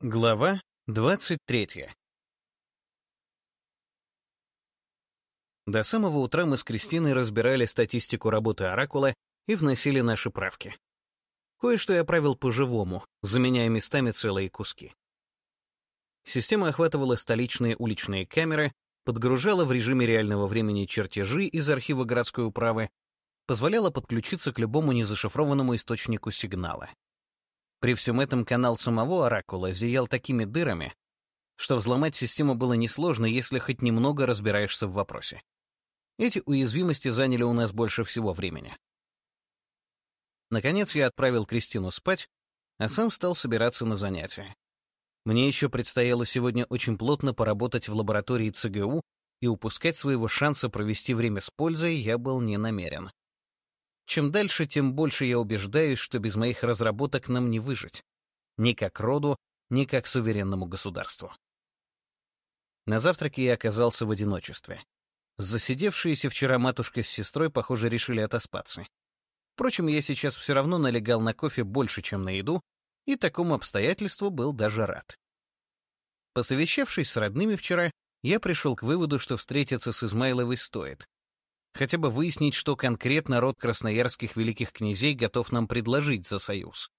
Глава 23 До самого утра мы с Кристиной разбирали статистику работы Оракула и вносили наши правки. Кое-что я правил по-живому, заменяя местами целые куски. Система охватывала столичные уличные камеры, подгружала в режиме реального времени чертежи из архива городской управы, позволяла подключиться к любому незашифрованному источнику сигнала. При всем этом канал самого Оракула зиял такими дырами, что взломать систему было несложно, если хоть немного разбираешься в вопросе. Эти уязвимости заняли у нас больше всего времени. Наконец я отправил Кристину спать, а сам стал собираться на занятия. Мне еще предстояло сегодня очень плотно поработать в лаборатории ЦГУ, и упускать своего шанса провести время с пользой я был не намерен. Чем дальше, тем больше я убеждаюсь, что без моих разработок нам не выжить. Ни как роду, ни как суверенному государству. На завтраке я оказался в одиночестве. Засидевшиеся вчера матушка с сестрой, похоже, решили отоспаться. Впрочем, я сейчас все равно налегал на кофе больше, чем на еду, и такому обстоятельству был даже рад. Посовещавшись с родными вчера, я пришел к выводу, что встретиться с Измайловой стоит хотя бы выяснить, что конкретно род красноярских великих князей готов нам предложить за союз.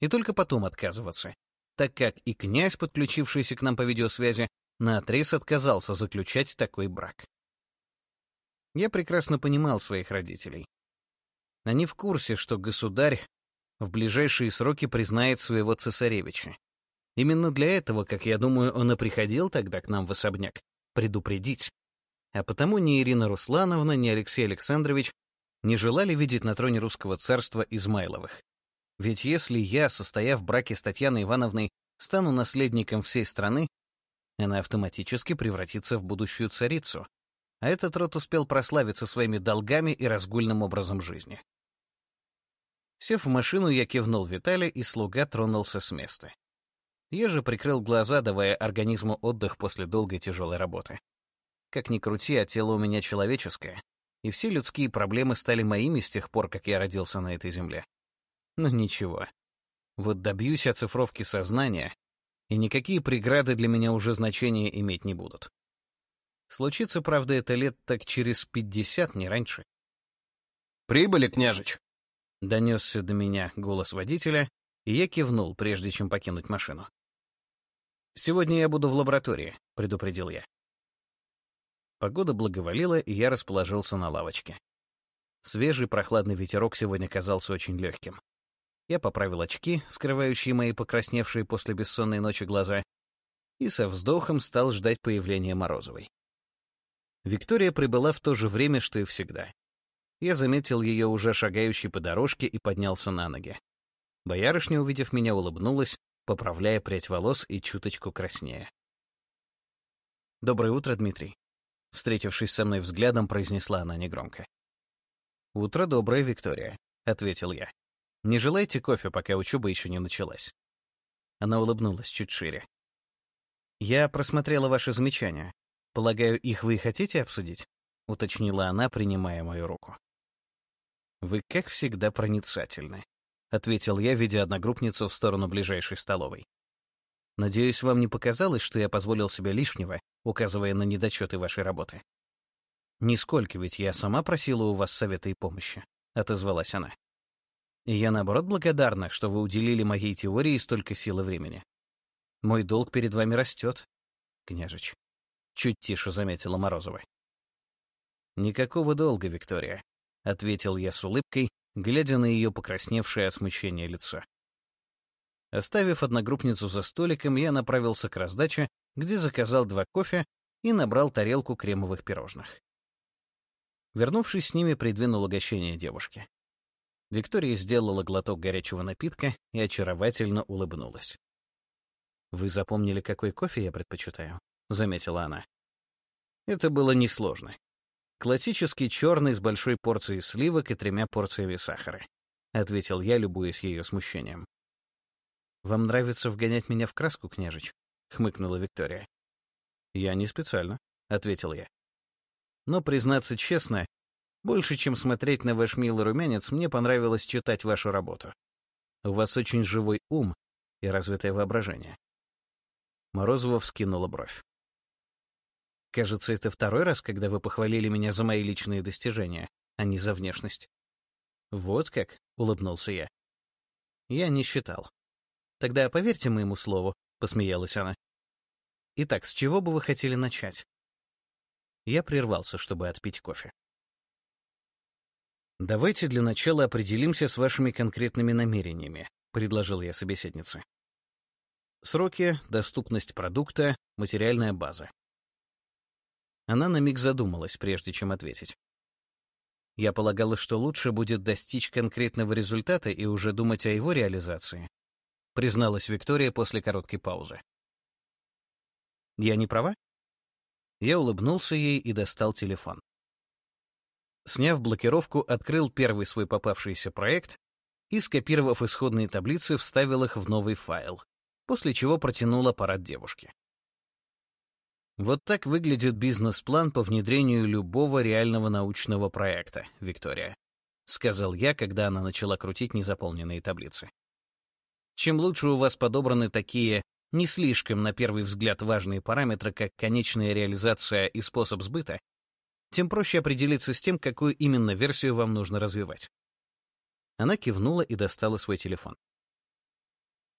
И только потом отказываться, так как и князь, подключившийся к нам по видеосвязи, наотрез отказался заключать такой брак. Я прекрасно понимал своих родителей. Они в курсе, что государь в ближайшие сроки признает своего цесаревича. Именно для этого, как я думаю, он и приходил тогда к нам в особняк, предупредить, а потому ни Ирина Руслановна, ни Алексей Александрович не желали видеть на троне русского царства Измайловых. Ведь если я, состояв в браке с Татьяной Ивановной, стану наследником всей страны, она автоматически превратится в будущую царицу, а этот род успел прославиться своими долгами и разгульным образом жизни. Сев в машину, я кивнул Витале, и слуга тронулся с места. Я же прикрыл глаза, давая организму отдых после долгой тяжелой работы. Как ни крути, а тело у меня человеческое, и все людские проблемы стали моими с тех пор, как я родился на этой земле. Но ничего. Вот добьюсь оцифровки сознания, и никакие преграды для меня уже значения иметь не будут. Случится, правда, это лет так через пятьдесят, не раньше. «Прибыли, княжич!» — донесся до меня голос водителя, и я кивнул, прежде чем покинуть машину. «Сегодня я буду в лаборатории», — предупредил я. Погода благоволила, и я расположился на лавочке. Свежий прохладный ветерок сегодня казался очень легким. Я поправил очки, скрывающие мои покрасневшие после бессонной ночи глаза, и со вздохом стал ждать появления Морозовой. Виктория прибыла в то же время, что и всегда. Я заметил ее уже шагающей по дорожке и поднялся на ноги. Боярышня, увидев меня, улыбнулась, поправляя прядь волос и чуточку краснее. «Доброе утро, Дмитрий», Встретившись со мной взглядом, произнесла она негромко. «Утро доброе, Виктория», — ответил я. «Не желаете кофе, пока учеба еще не началась?» Она улыбнулась чуть шире. «Я просмотрела ваши замечания. Полагаю, их вы хотите обсудить?» — уточнила она, принимая мою руку. «Вы, как всегда, проницательны», — ответил я, видя одногруппницу в сторону ближайшей столовой. «Надеюсь, вам не показалось, что я позволил себе лишнего, указывая на недочеты вашей работы. «Нисколько, ведь я сама просила у вас совета и помощи», — отозвалась она. «И я, наоборот, благодарна, что вы уделили моей теории столько сил и времени. Мой долг перед вами растет, княжич», — чуть тише заметила Морозова. «Никакого долга, Виктория», — ответил я с улыбкой, глядя на ее покрасневшее от смущения лицо. Оставив одногруппницу за столиком, я направился к раздаче, где заказал два кофе и набрал тарелку кремовых пирожных. Вернувшись с ними, придвинул угощение девушке. Виктория сделала глоток горячего напитка и очаровательно улыбнулась. «Вы запомнили, какой кофе я предпочитаю?» — заметила она. Это было несложно. Классический черный с большой порцией сливок и тремя порциями сахара, — ответил я, любуясь ее смущением. «Вам нравится вгонять меня в краску, княжич?» — хмыкнула Виктория. «Я не специально», — ответил я. «Но, признаться честно, больше, чем смотреть на ваш милый румянец, мне понравилось читать вашу работу. У вас очень живой ум и развитое воображение. Морозова вскинула бровь. Кажется, это второй раз, когда вы похвалили меня за мои личные достижения, а не за внешность. Вот как, — улыбнулся я. Я не считал. Тогда поверьте моему слову, — посмеялась она. Итак, с чего бы вы хотели начать? Я прервался, чтобы отпить кофе. «Давайте для начала определимся с вашими конкретными намерениями», — предложил я собеседнице. Сроки, доступность продукта, материальная база. Она на миг задумалась, прежде чем ответить. Я полагала, что лучше будет достичь конкретного результата и уже думать о его реализации, призналась Виктория после короткой паузы. Я не права? Я улыбнулся ей и достал телефон. Сняв блокировку, открыл первый свой попавшийся проект и, скопировав исходные таблицы, вставил их в новый файл, после чего протянул аппарат девушке. Вот так выглядит бизнес-план по внедрению любого реального научного проекта, Виктория, сказал я, когда она начала крутить незаполненные таблицы. Чем лучше у вас подобраны такие не слишком на первый взгляд важные параметры, как конечная реализация и способ сбыта, тем проще определиться с тем, какую именно версию вам нужно развивать. Она кивнула и достала свой телефон.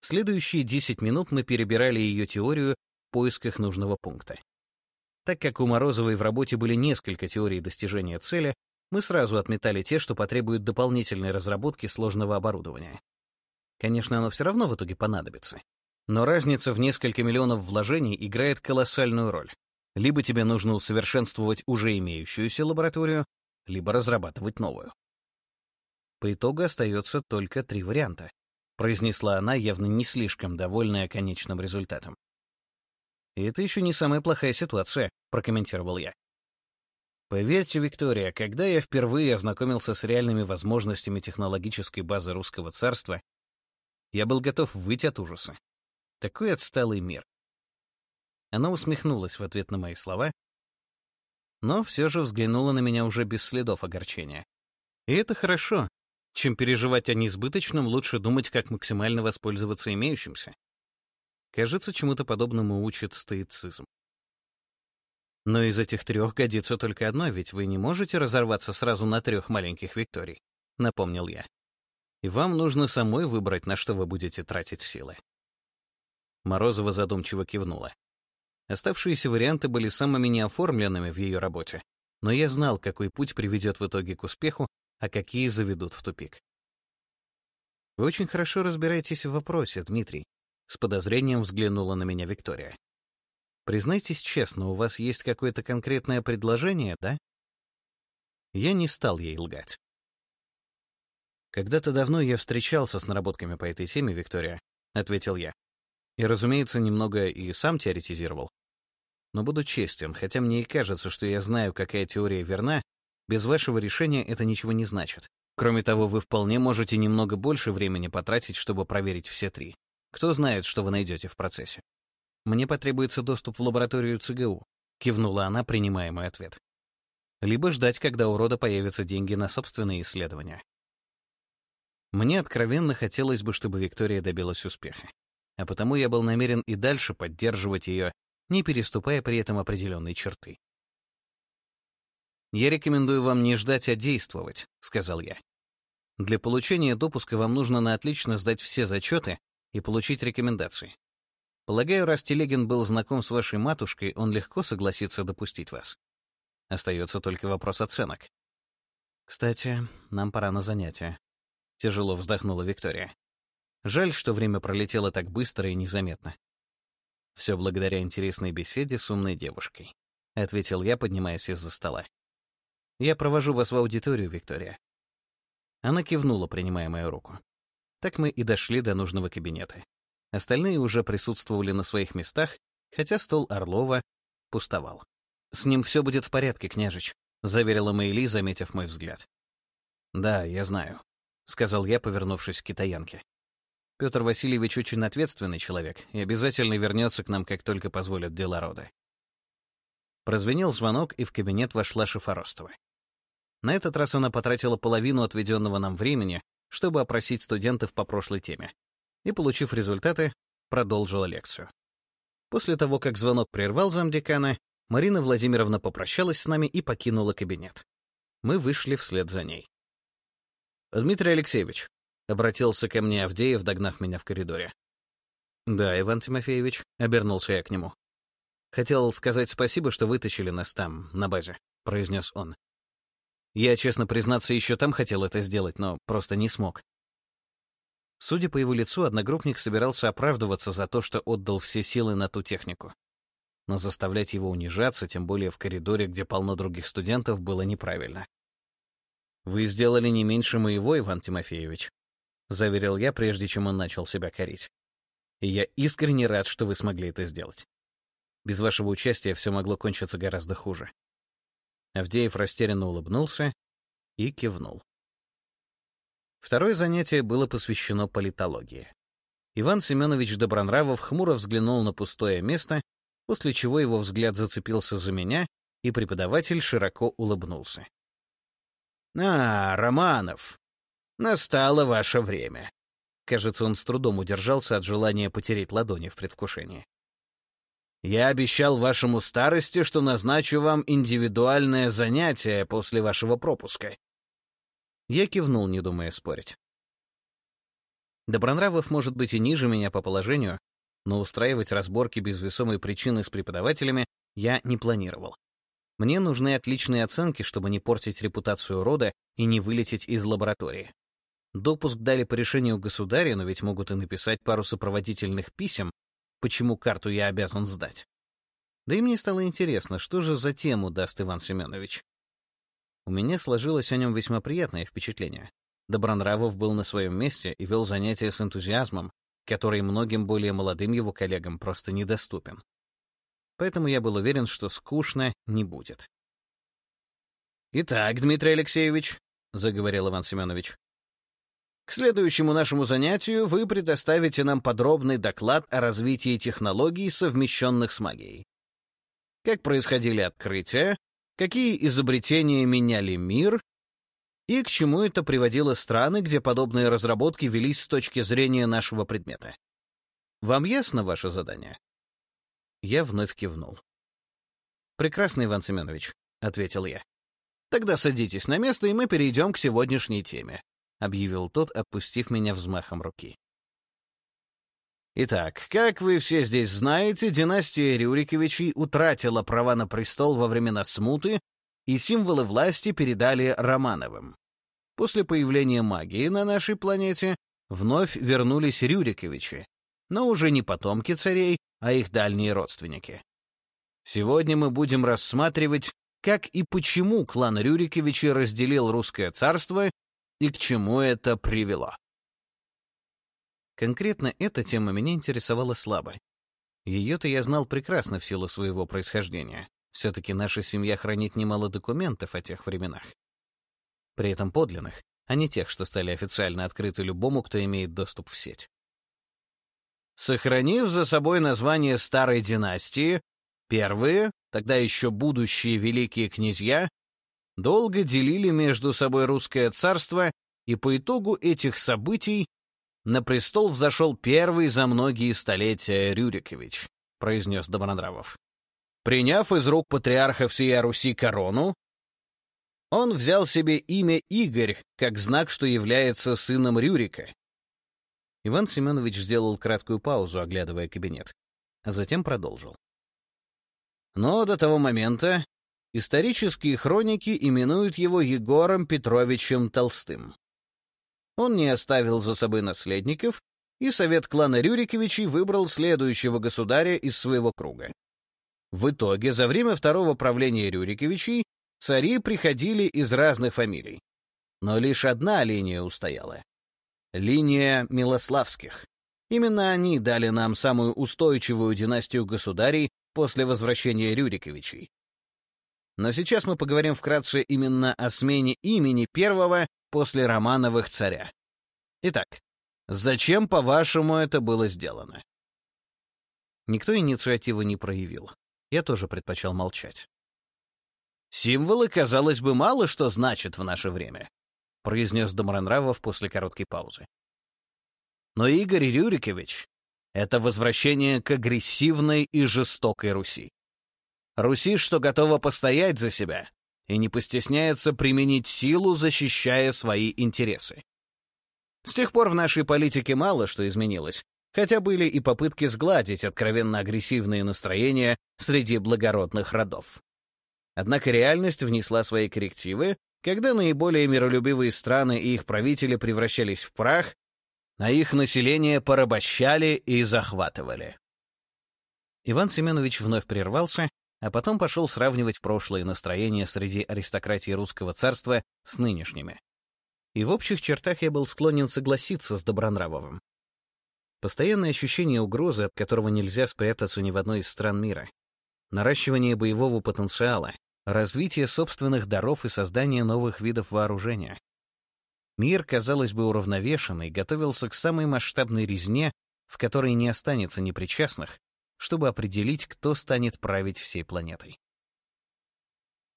Следующие 10 минут мы перебирали ее теорию в поисках нужного пункта. Так как у Морозовой в работе были несколько теорий достижения цели, мы сразу отметали те, что потребуют дополнительной разработки сложного оборудования. Конечно, оно все равно в итоге понадобится. Но разница в несколько миллионов вложений играет колоссальную роль. Либо тебе нужно усовершенствовать уже имеющуюся лабораторию, либо разрабатывать новую. По итогу остается только три варианта, произнесла она, явно не слишком довольная конечным результатом. И это еще не самая плохая ситуация, прокомментировал я. Поверьте, Виктория, когда я впервые ознакомился с реальными возможностями технологической базы русского царства, я был готов выйти от ужаса. Такой отсталый мир. Она усмехнулась в ответ на мои слова, но все же взглянула на меня уже без следов огорчения. И это хорошо. Чем переживать о несбыточном, лучше думать, как максимально воспользоваться имеющимся. Кажется, чему-то подобному учит стоицизм. Но из этих трех годится только одно, ведь вы не можете разорваться сразу на трех маленьких викторий, напомнил я. И вам нужно самой выбрать, на что вы будете тратить силы. Морозова задумчиво кивнула. Оставшиеся варианты были самыми неоформленными в ее работе, но я знал, какой путь приведет в итоге к успеху, а какие заведут в тупик. Вы очень хорошо разбираетесь в вопросе, Дмитрий, с подозрением взглянула на меня Виктория. Признайтесь честно, у вас есть какое-то конкретное предложение, да? Я не стал ей лгать. Когда-то давно я встречался с наработками по этой теме, Виктория, ответил я. И, разумеется, немного и сам теоретизировал. Но буду честен, хотя мне и кажется, что я знаю, какая теория верна, без вашего решения это ничего не значит. Кроме того, вы вполне можете немного больше времени потратить, чтобы проверить все три. Кто знает, что вы найдете в процессе. Мне потребуется доступ в лабораторию ЦГУ, кивнула она, принимая мой ответ. Либо ждать, когда у рода появятся деньги на собственные исследования. Мне откровенно хотелось бы, чтобы Виктория добилась успеха. А потому я был намерен и дальше поддерживать ее, не переступая при этом определенной черты. «Я рекомендую вам не ждать, а действовать», — сказал я. «Для получения допуска вам нужно на отлично сдать все зачеты и получить рекомендации. Полагаю, раз Телегин был знаком с вашей матушкой, он легко согласится допустить вас. Остается только вопрос оценок. Кстати, нам пора на занятия. Тяжело вздохнула Виктория. Жаль, что время пролетело так быстро и незаметно. Все благодаря интересной беседе с умной девушкой, ответил я, поднимаясь из-за стола. Я провожу вас в аудиторию, Виктория. Она кивнула, принимая мою руку. Так мы и дошли до нужного кабинета. Остальные уже присутствовали на своих местах, хотя стол Орлова пустовал. «С ним все будет в порядке, княжич», — заверила Мэйли, заметив мой взгляд. «Да, я знаю», — сказал я, повернувшись к китаянке. «Петр Васильевич очень ответственный человек и обязательно вернется к нам, как только позволят дела рода». Прозвенел звонок, и в кабинет вошла Шифоростова. На этот раз она потратила половину отведенного нам времени, чтобы опросить студентов по прошлой теме, и, получив результаты, продолжила лекцию. После того, как звонок прервал замдекана, Марина Владимировна попрощалась с нами и покинула кабинет. Мы вышли вслед за ней. «Дмитрий Алексеевич», — обратился ко мне Авдеев, догнав меня в коридоре. «Да, Иван Тимофеевич», — обернулся я к нему. «Хотел сказать спасибо, что вытащили нас там, на базе», — произнес он. Я, честно признаться, еще там хотел это сделать, но просто не смог. Судя по его лицу, одногруппник собирался оправдываться за то, что отдал все силы на ту технику. Но заставлять его унижаться, тем более в коридоре, где полно других студентов, было неправильно. «Вы сделали не меньше моего, Иван Тимофеевич», — заверил я, прежде чем он начал себя корить. «И я искренне рад, что вы смогли это сделать. Без вашего участия все могло кончиться гораздо хуже. Авдеев растерянно улыбнулся и кивнул. Второе занятие было посвящено политологии. Иван Семенович Добронравов хмуро взглянул на пустое место, после чего его взгляд зацепился за меня, и преподаватель широко улыбнулся. «А, Романов, настало ваше время». Кажется, он с трудом удержался от желания потереть ладони в предвкушении. Я обещал вашему старости, что назначу вам индивидуальное занятие после вашего пропуска. Я кивнул, не думая спорить. Добронравов может быть и ниже меня по положению, но устраивать разборки без весомой причины с преподавателями я не планировал. Мне нужны отличные оценки, чтобы не портить репутацию рода и не вылететь из лаборатории. Допуск дали по решению государя, но ведь могут и написать пару сопроводительных писем, почему карту я обязан сдать. Да и мне стало интересно, что же за тему даст Иван Семенович. У меня сложилось о нем весьма приятное впечатление. Добронравов был на своем месте и вел занятия с энтузиазмом, который многим более молодым его коллегам просто недоступен. Поэтому я был уверен, что скучно не будет. «Итак, Дмитрий Алексеевич», — заговорил Иван Семенович, к следующему нашему занятию вы предоставите нам подробный доклад о развитии технологий, совмещенных с магией. Как происходили открытия, какие изобретения меняли мир и к чему это приводило страны, где подобные разработки велись с точки зрения нашего предмета. Вам ясно ваше задание? Я вновь кивнул. «Прекрасно, Иван Семенович», — ответил я. «Тогда садитесь на место, и мы перейдем к сегодняшней теме. — объявил тот, отпустив меня взмахом руки. Итак, как вы все здесь знаете, династия Рюриковичей утратила права на престол во времена смуты, и символы власти передали Романовым. После появления магии на нашей планете вновь вернулись Рюриковичи, но уже не потомки царей, а их дальние родственники. Сегодня мы будем рассматривать, как и почему клан Рюриковичей разделил русское царство и к чему это привело. Конкретно эта тема меня интересовала слабо. Ее-то я знал прекрасно в силу своего происхождения. Все-таки наша семья хранит немало документов о тех временах. При этом подлинных, а не тех, что стали официально открыты любому, кто имеет доступ в сеть. Сохранив за собой название старой династии, первые, тогда еще будущие великие князья, долго делили между собой русское царство, и по итогу этих событий на престол взошел первый за многие столетия Рюрикович, произнес Добронравов. Приняв из рук патриарха всея Руси корону, он взял себе имя Игорь, как знак, что является сыном Рюрика. Иван Семенович сделал краткую паузу, оглядывая кабинет, а затем продолжил. Но до того момента Исторические хроники именуют его Егором Петровичем Толстым. Он не оставил за собой наследников, и совет клана Рюриковичей выбрал следующего государя из своего круга. В итоге, за время второго правления Рюриковичей цари приходили из разных фамилий. Но лишь одна линия устояла. Линия Милославских. Именно они дали нам самую устойчивую династию государей после возвращения Рюриковичей. Но сейчас мы поговорим вкратце именно о смене имени первого после Романовых царя. Итак, зачем, по-вашему, это было сделано? Никто инициативы не проявил. Я тоже предпочел молчать. «Символы, казалось бы, мало что значат в наше время», — произнес Домранравов после короткой паузы. «Но Игорь Рюрикович — Это возвращение к агрессивной и жестокой Руси. Руси, что готова постоять за себя и не постесняется применить силу, защищая свои интересы. С тех пор в нашей политике мало что изменилось, хотя были и попытки сгладить откровенно агрессивные настроения среди благородных родов. Однако реальность внесла свои коррективы, когда наиболее миролюбивые страны и их правители превращались в прах, а их население порабощали и захватывали. Иван Семенович вновь прервался, а потом пошел сравнивать прошлые настроения среди аристократии русского царства с нынешними. И в общих чертах я был склонен согласиться с Добронравовым. Постоянное ощущение угрозы, от которого нельзя спрятаться ни в одной из стран мира. Наращивание боевого потенциала, развитие собственных даров и создание новых видов вооружения. Мир, казалось бы, уравновешенный, готовился к самой масштабной резне, в которой не останется непричастных, чтобы определить, кто станет править всей планетой.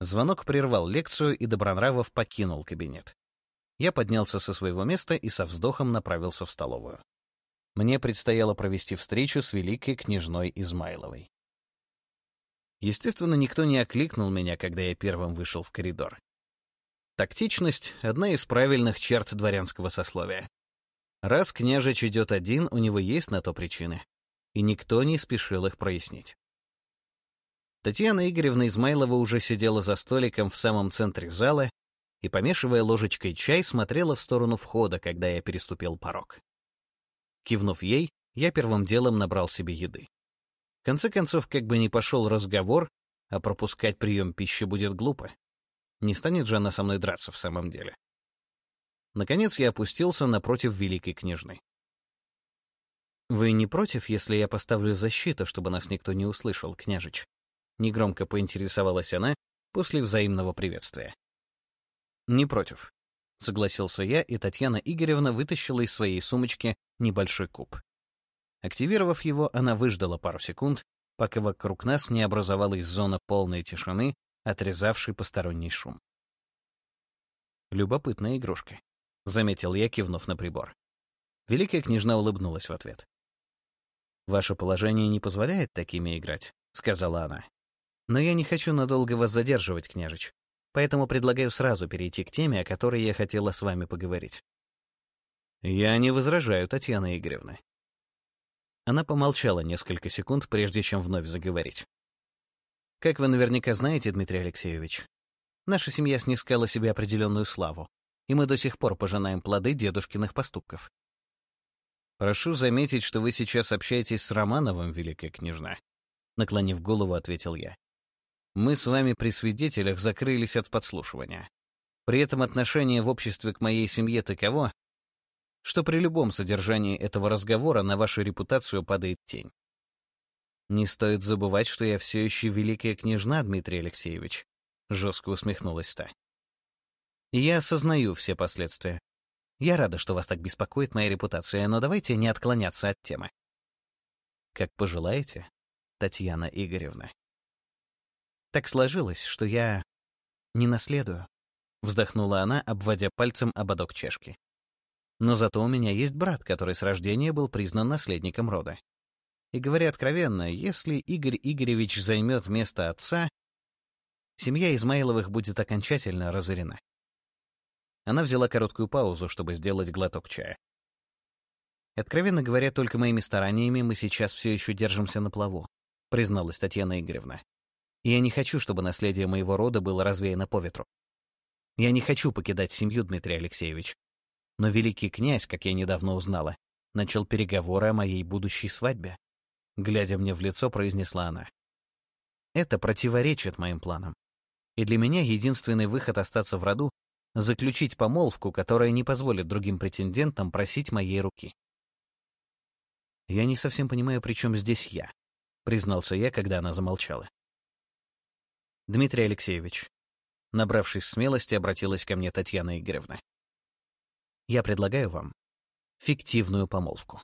Звонок прервал лекцию, и Добронравов покинул кабинет. Я поднялся со своего места и со вздохом направился в столовую. Мне предстояло провести встречу с великой княжной Измайловой. Естественно, никто не окликнул меня, когда я первым вышел в коридор. Тактичность — одна из правильных черт дворянского сословия. Раз княжич идет один, у него есть на то причины, и никто не спешил их прояснить. Татьяна Игоревна Измайлова уже сидела за столиком в самом центре зала и, помешивая ложечкой чай, смотрела в сторону входа, когда я переступил порог. Кивнув ей, я первым делом набрал себе еды. Конце концов, как бы ни пошел разговор, а пропускать прием пищи будет глупо. Не станет же она со мной драться в самом деле. Наконец я опустился напротив великой княжны. «Вы не против, если я поставлю защиту, чтобы нас никто не услышал, княжич?» Негромко поинтересовалась она после взаимного приветствия. «Не против», — согласился я, и Татьяна Игоревна вытащила из своей сумочки небольшой куб. Активировав его, она выждала пару секунд, пока вокруг нас не образовалась зона полной тишины, отрезавший посторонний шум. «Любопытная игрушка», — заметил я, кивнув на прибор. Великая княжна улыбнулась в ответ. «Ваше положение не позволяет такими играть», — сказала она. «Но я не хочу надолго вас задерживать, княжич, поэтому предлагаю сразу перейти к теме, о которой я хотела с вами поговорить». «Я не возражаю, Татьяна Игоревна». Она помолчала несколько секунд, прежде чем вновь заговорить. Как вы наверняка знаете, Дмитрий Алексеевич, наша семья снискала себе определенную славу, и мы до сих пор пожинаем плоды дедушкиных поступков. Прошу заметить, что вы сейчас общаетесь с Романовым, великая княжна. Наклонив голову, ответил я. Мы с вами при свидетелях закрылись от подслушивания. При этом отношение в обществе к моей семье таково, что при любом содержании этого разговора на вашу репутацию падает тень. «Не стоит забывать, что я все еще великая княжна, Дмитрий Алексеевич», — жестко усмехнулась та. «Я осознаю все последствия. Я рада, что вас так беспокоит моя репутация, но давайте не отклоняться от темы». «Как пожелаете, Татьяна Игоревна». «Так сложилось, что я не наследую», — вздохнула она, обводя пальцем ободок чешки. «Но зато у меня есть брат, который с рождения был признан наследником рода. И говоря откровенно, если Игорь Игоревич займет место отца, семья Измайловых будет окончательно разорена. Она взяла короткую паузу, чтобы сделать глоток чая. «Откровенно говоря, только моими стараниями мы сейчас все еще держимся на плаву», призналась Татьяна Игоревна. «И я не хочу, чтобы наследие моего рода было развеяно по ветру. Я не хочу покидать семью, Дмитрий Алексеевич. Но великий князь, как я недавно узнала, начал переговоры о моей будущей свадьбе. Глядя мне в лицо, произнесла она. Это противоречит моим планам. И для меня единственный выход остаться в роду — заключить помолвку, которая не позволит другим претендентам просить моей руки. «Я не совсем понимаю, при чем здесь я», — признался я, когда она замолчала. «Дмитрий Алексеевич», набравшись смелости, обратилась ко мне Татьяна Игоревна. «Я предлагаю вам фиктивную помолвку».